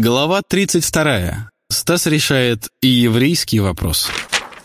Глава 32. Стас решает и еврейский вопрос.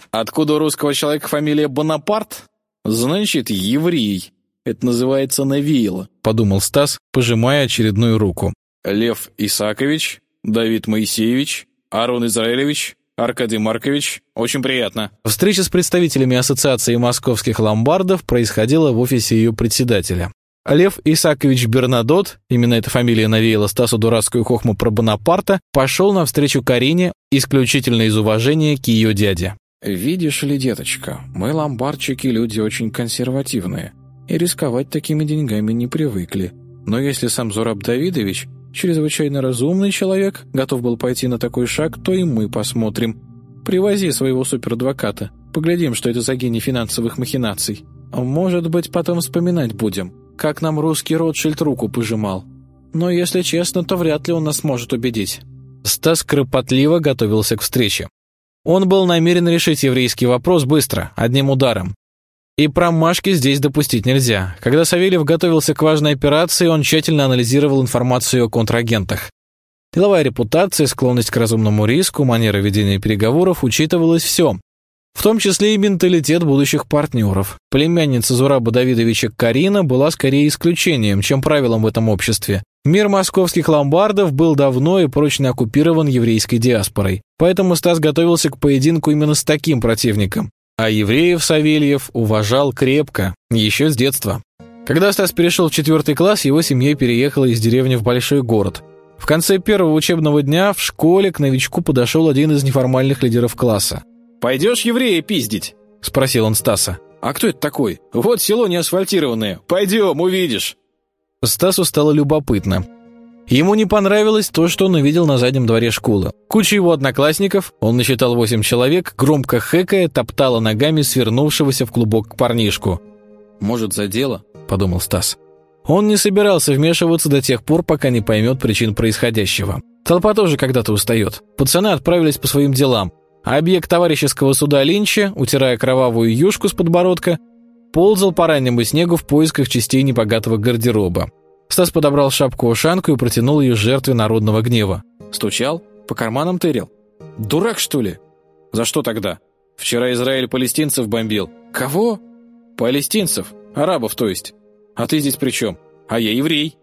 Откуда у русского человека фамилия Бонапарт? Значит, еврей. Это называется навеяло, подумал Стас, пожимая очередную руку. Лев Исакович, Давид Моисеевич, Арон Израилевич, Аркадий Маркович. Очень приятно. Встреча с представителями Ассоциации московских ломбардов происходила в офисе ее председателя. Лев Исакович Бернадот, именно эта фамилия навеяла Стасу дурацкую хохму про Бонапарта, пошел навстречу Карине исключительно из уважения к ее дяде. «Видишь ли, деточка, мы ломбардчики люди очень консервативные, и рисковать такими деньгами не привыкли. Но если сам Зураб Давидович, чрезвычайно разумный человек, готов был пойти на такой шаг, то и мы посмотрим. Привози своего суперадвоката, поглядим, что это за гений финансовых махинаций. Может быть, потом вспоминать будем» как нам русский Ротшильд руку пожимал. Но, если честно, то вряд ли он нас может убедить». Стас кропотливо готовился к встрече. Он был намерен решить еврейский вопрос быстро, одним ударом. И промашки здесь допустить нельзя. Когда Савельев готовился к важной операции, он тщательно анализировал информацию о контрагентах. Деловая репутация, склонность к разумному риску, манера ведения переговоров учитывалось все, в том числе и менталитет будущих партнеров. Племянница Зураба Давидовича Карина была скорее исключением, чем правилом в этом обществе. Мир московских ломбардов был давно и прочно оккупирован еврейской диаспорой. Поэтому Стас готовился к поединку именно с таким противником. А евреев Савельев уважал крепко, еще с детства. Когда Стас перешел в четвертый класс, его семья переехала из деревни в большой город. В конце первого учебного дня в школе к новичку подошел один из неформальных лидеров класса. «Пойдешь еврея пиздить?» — спросил он Стаса. «А кто это такой? Вот село неасфальтированное. Пойдем, увидишь». Стасу стало любопытно. Ему не понравилось то, что он увидел на заднем дворе школы. Куча его одноклассников, он насчитал восемь человек, громко хэкая, топтала ногами свернувшегося в клубок парнишку. «Может, за дело?» – подумал Стас. Он не собирался вмешиваться до тех пор, пока не поймет причин происходящего. Толпа тоже когда-то устает. Пацаны отправились по своим делам. Объект товарищеского суда Линча, утирая кровавую юшку с подбородка, ползал по раннему снегу в поисках частей небогатого гардероба. Стас подобрал шапку-ушанку и протянул ее жертве народного гнева. «Стучал? По карманам тырил? Дурак, что ли? За что тогда? Вчера Израиль палестинцев бомбил. Кого? Палестинцев. Арабов, то есть. А ты здесь при чем? А я еврей».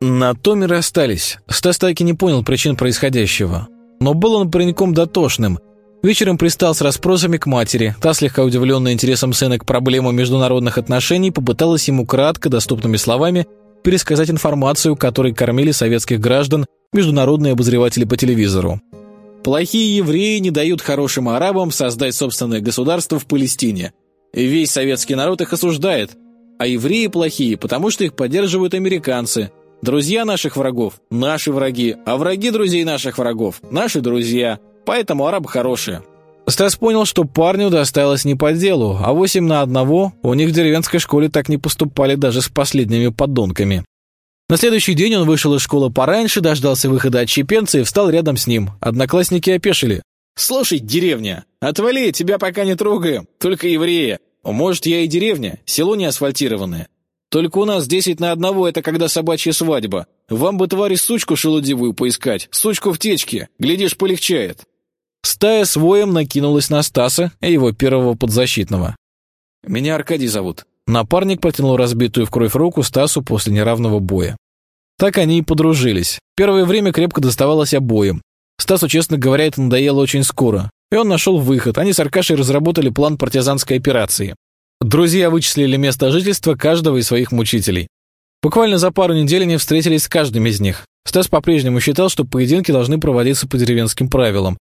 На том и расстались. Стас так и не понял причин происходящего. Но был он пареньком дотошным – Вечером пристал с расспросами к матери. Та, слегка удивленная интересом сына к проблемам международных отношений, попыталась ему кратко, доступными словами, пересказать информацию, которой кормили советских граждан международные обозреватели по телевизору. «Плохие евреи не дают хорошим арабам создать собственное государство в Палестине. Весь советский народ их осуждает. А евреи плохие, потому что их поддерживают американцы. Друзья наших врагов – наши враги, а враги друзей наших врагов – наши друзья». Поэтому арабы хорошие». Стас понял, что парню досталось не по делу, а восемь на одного у них в деревенской школе так не поступали даже с последними подонками. На следующий день он вышел из школы пораньше, дождался выхода отщепенца и встал рядом с ним. Одноклассники опешили. «Слушай, деревня, отвали, тебя пока не трогаем, только еврея. Может, я и деревня, село не асфальтированное. Только у нас десять на одного — это когда собачья свадьба. Вам бы, твари, сучку шелудивую поискать, сучку в течке, глядишь, полегчает». Стая с воем накинулась на Стаса и его первого подзащитного. «Меня Аркадий зовут». Напарник протянул разбитую в кровь руку Стасу после неравного боя. Так они и подружились. Первое время крепко доставалось обоим. Стасу, честно говоря, это надоело очень скоро. И он нашел выход. Они с Аркашей разработали план партизанской операции. Друзья вычислили место жительства каждого из своих мучителей. Буквально за пару недель они встретились с каждым из них. Стас по-прежнему считал, что поединки должны проводиться по деревенским правилам.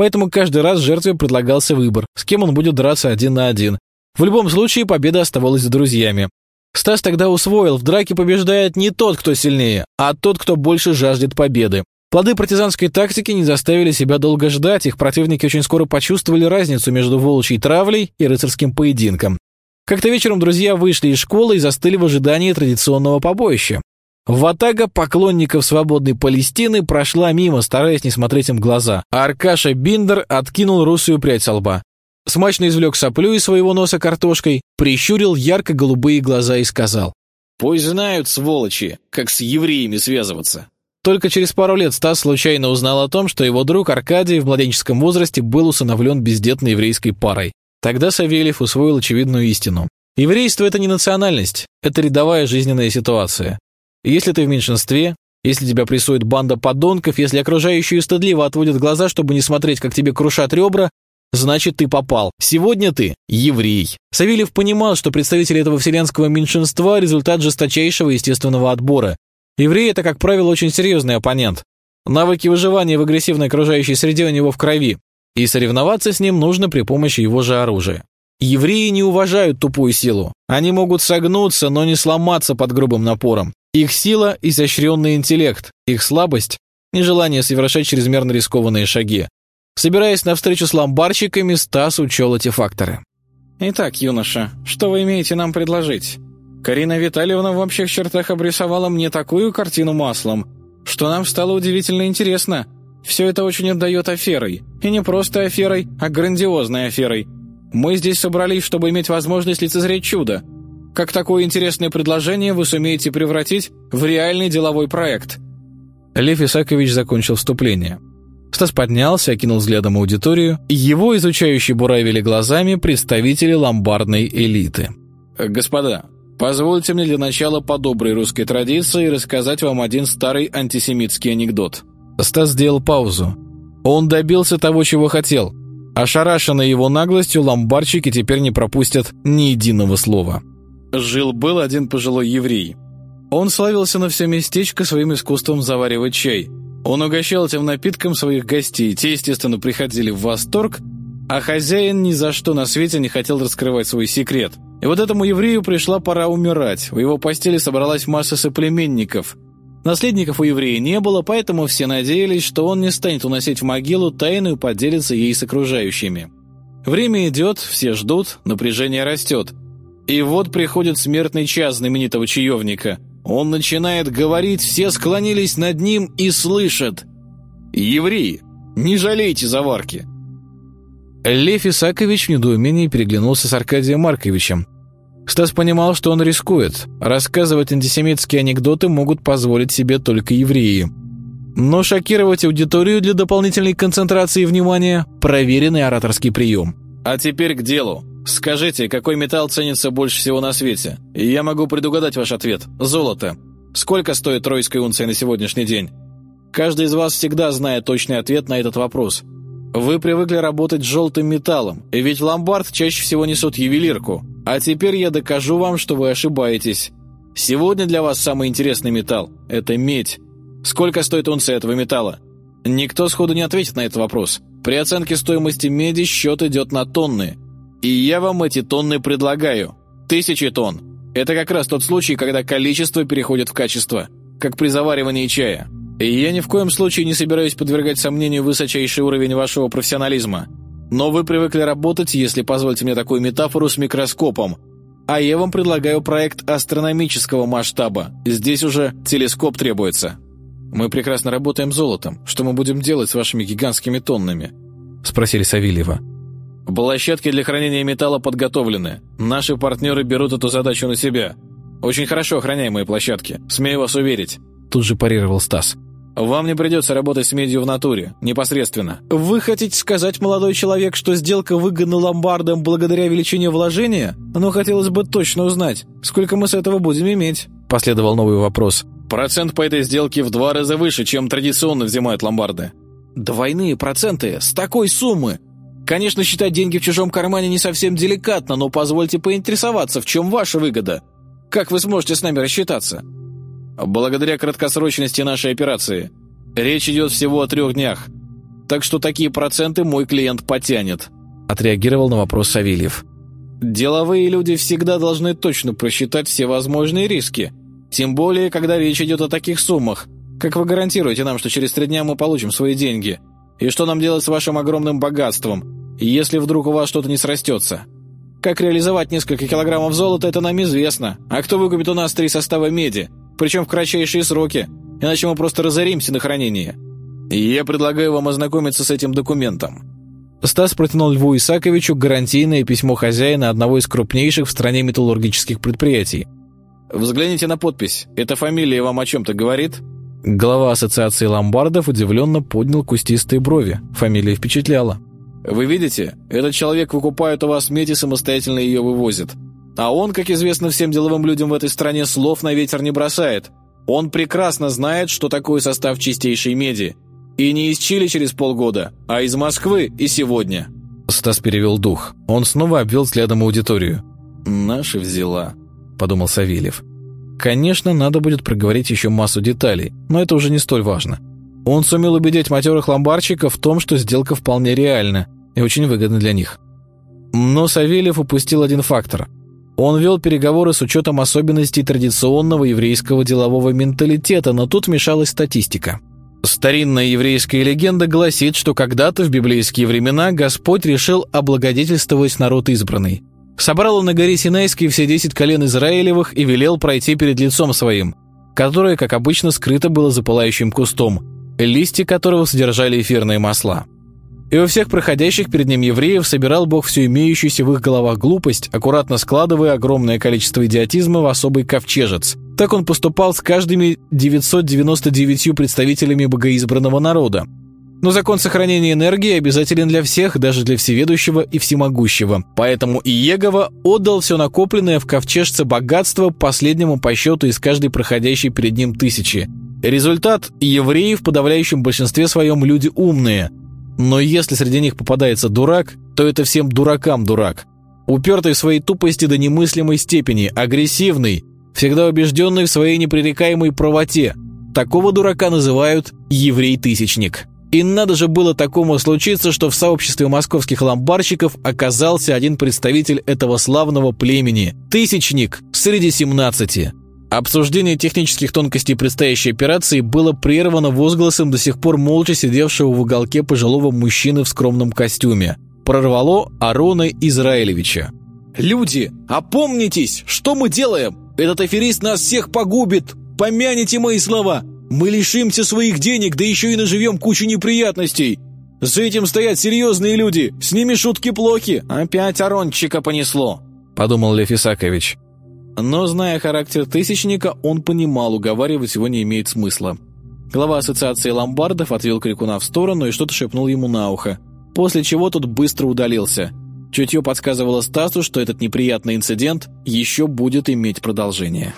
Поэтому каждый раз жертве предлагался выбор, с кем он будет драться один на один. В любом случае победа оставалась за друзьями. Стас тогда усвоил, в драке побеждает не тот, кто сильнее, а тот, кто больше жаждет победы. Плоды партизанской тактики не заставили себя долго ждать, их противники очень скоро почувствовали разницу между волчьей травлей и рыцарским поединком. Как-то вечером друзья вышли из школы и застыли в ожидании традиционного побоища. Ватага поклонников свободной Палестины прошла мимо, стараясь не смотреть им в глаза, а Аркаша Биндер откинул русую прядь со лба. Смачно извлек соплю из своего носа картошкой, прищурил ярко-голубые глаза и сказал. «Пусть знают, сволочи, как с евреями связываться». Только через пару лет Стас случайно узнал о том, что его друг Аркадий в младенческом возрасте был усыновлен бездетной еврейской парой. Тогда Савельев усвоил очевидную истину. Еврейство – это не национальность, это рядовая жизненная ситуация. Если ты в меньшинстве, если тебя прессует банда подонков, если окружающие стыдливо отводят глаза, чтобы не смотреть, как тебе крушат ребра, значит, ты попал. Сегодня ты еврей. Савельев понимал, что представители этого вселенского меньшинства – результат жесточайшего естественного отбора. Еврей – это, как правило, очень серьезный оппонент. Навыки выживания в агрессивной окружающей среде у него в крови, и соревноваться с ним нужно при помощи его же оружия. Евреи не уважают тупую силу. Они могут согнуться, но не сломаться под грубым напором. Их сила – изощренный интеллект, их слабость – нежелание совершать чрезмерно рискованные шаги. Собираясь на встречу с ломбарщиками, Стас учел эти факторы. «Итак, юноша, что вы имеете нам предложить?» Карина Витальевна в общих чертах обрисовала мне такую картину маслом, что нам стало удивительно интересно. Все это очень отдает аферой. И не просто аферой, а грандиозной аферой. Мы здесь собрались, чтобы иметь возможность лицезреть чудо. Как такое интересное предложение вы сумеете превратить в реальный деловой проект?» Лев Исакович закончил вступление. Стас поднялся, окинул взглядом аудиторию, и его изучающие буравили глазами представители ломбардной элиты. «Господа, Позвольте мне для начала по доброй русской традиции рассказать вам один старый антисемитский анекдот». Стас сделал паузу. Он добился того, чего хотел. Ошарашенные его наглостью, ломбарчики теперь не пропустят ни единого слова. Жил-был один пожилой еврей. Он славился на все местечко своим искусством заваривать чай. Он угощал этим напитком своих гостей. Те, естественно, приходили в восторг, а хозяин ни за что на свете не хотел раскрывать свой секрет – и вот этому еврею пришла пора умирать. В его постели собралась масса соплеменников. Наследников у еврея не было, поэтому все надеялись, что он не станет уносить в могилу тайну и поделиться ей с окружающими. Время идет, все ждут, напряжение растет. И вот приходит смертный час знаменитого чаевника. Он начинает говорить, все склонились над ним и слышат. «Евреи, не жалейте заварки!» Лев Исакович в недоумении переглянулся с Аркадием Марковичем. Стас понимал, что он рискует. Рассказывать антисемитские анекдоты могут позволить себе только евреи. Но шокировать аудиторию для дополнительной концентрации внимания – проверенный ораторский прием. «А теперь к делу. Скажите, какой металл ценится больше всего на свете? Я могу предугадать ваш ответ. Золото. Сколько стоит тройская унция на сегодняшний день? Каждый из вас всегда знает точный ответ на этот вопрос – вы привыкли работать с желтым металлом, ведь ломбард чаще всего несут ювелирку. А теперь я докажу вам, что вы ошибаетесь. Сегодня для вас самый интересный металл – это медь. Сколько стоит унция этого металла? Никто сходу не ответит на этот вопрос. При оценке стоимости меди счет идет на тонны. И я вам эти тонны предлагаю. Тысячи тонн. Это как раз тот случай, когда количество переходит в качество, как при заваривании чая. И я ни в коем случае не собираюсь подвергать сомнению высочайший уровень вашего профессионализма. Но вы привыкли работать, если позвольте мне такую метафору, с микроскопом. А я вам предлагаю проект астрономического масштаба. Здесь уже телескоп требуется. Мы прекрасно работаем золотом. Что мы будем делать с вашими гигантскими тоннами?» Спросили Савельева. «Площадки для хранения металла подготовлены. Наши партнеры берут эту задачу на себя. Очень хорошо охраняемые площадки. Смею вас уверить». Тут же парировал Стас. Вам не придется работать с медью в натуре, непосредственно. Вы хотите сказать, молодой человек, что сделка выгодна ломбардам благодаря величине вложения? Но хотелось бы точно узнать, сколько мы с этого будем иметь?» Последовал новый вопрос. «Процент по этой сделке в два раза выше, чем традиционно взимают ломбарды». «Двойные проценты? С такой суммы?» «Конечно, считать деньги в чужом кармане не совсем деликатно, но позвольте поинтересоваться, в чем ваша выгода? Как вы сможете с нами рассчитаться?» Благодаря краткосрочности нашей операции. Речь идет всего о трех днях. Так что такие проценты мой клиент потянет», — отреагировал на вопрос Савельев. «Деловые люди всегда должны точно просчитать все возможные риски. Тем более, когда речь идет о таких суммах. Как вы гарантируете нам, что через три дня мы получим свои деньги? И что нам делать с вашим огромным богатством, если вдруг у вас что-то не срастется?» Как реализовать несколько килограммов золота, это нам известно. А кто выкупит у нас три состава меди? Причем в кратчайшие сроки, иначе мы просто разоримся на хранение. И я предлагаю вам ознакомиться с этим документом». Стас протянул Льву Исаковичу гарантийное письмо хозяина одного из крупнейших в стране металлургических предприятий. «Взгляните на подпись. Эта фамилия вам о чем-то говорит?» Глава ассоциации ломбардов удивленно поднял кустистые брови. Фамилия впечатляла. «Вы видите, этот человек выкупает у вас медь и самостоятельно ее вывозит. А он, как известно всем деловым людям в этой стране, слов на ветер не бросает. Он прекрасно знает, что такое состав чистейшей меди. И не из Чили через полгода, а из Москвы и сегодня». Стас перевел дух. Он снова обвел взглядом аудиторию. «Наши взяла», — подумал Савельев. Конечно, надо будет проговорить еще массу деталей, но это уже не столь важно. Он сумел убедить матерых ломбарщиков в том, что сделка вполне реальна и очень выгодна для них. Но Савельев упустил один фактор. Он вел переговоры с учетом особенностей традиционного еврейского делового менталитета, но тут мешалась статистика. Старинная еврейская легенда гласит, что когда-то в библейские времена Господь решил облагодетельствовать народ избранный. Собрал он на горе Синайской все десять колен Израилевых и велел пройти перед лицом своим, которое, как обычно, скрыто было за пылающим кустом, листья которого содержали эфирные масла. И у всех проходящих перед ним евреев собирал Бог всю имеющуюся в их головах глупость, аккуратно складывая огромное количество идиотизма в особый ковчежец. Так он поступал с каждыми 999 представителями богоизбранного народа, но закон сохранения энергии обязателен для всех, даже для всеведущего и всемогущего. Поэтому Иегова отдал все накопленное в ковчежце богатство последнему по счету из каждой проходящей перед ним тысячи. Результат – евреи в подавляющем большинстве своем люди умные. Но если среди них попадается дурак, то это всем дуракам дурак. Упертый в своей тупости до немыслимой степени, агрессивный, всегда убежденный в своей непререкаемой правоте. Такого дурака называют «еврей-тысячник». И надо же было такому случиться, что в сообществе московских ломбарщиков оказался один представитель этого славного племени – тысячник среди 17. Обсуждение технических тонкостей предстоящей операции было прервано возгласом до сих пор молча сидевшего в уголке пожилого мужчины в скромном костюме. Прорвало Арона Израилевича. «Люди, опомнитесь! Что мы делаем? Этот аферист нас всех погубит! Помяните мои слова! Мы лишимся своих денег, да еще и наживем кучу неприятностей. За этим стоят серьезные люди, с ними шутки плохи. Опять Арончика понесло», — подумал Лев Исакович. Но, зная характер Тысячника, он понимал, уговаривать его не имеет смысла. Глава ассоциации ломбардов отвел Крикуна в сторону и что-то шепнул ему на ухо, после чего тот быстро удалился. Чутье подсказывало Стасу, что этот неприятный инцидент еще будет иметь продолжение.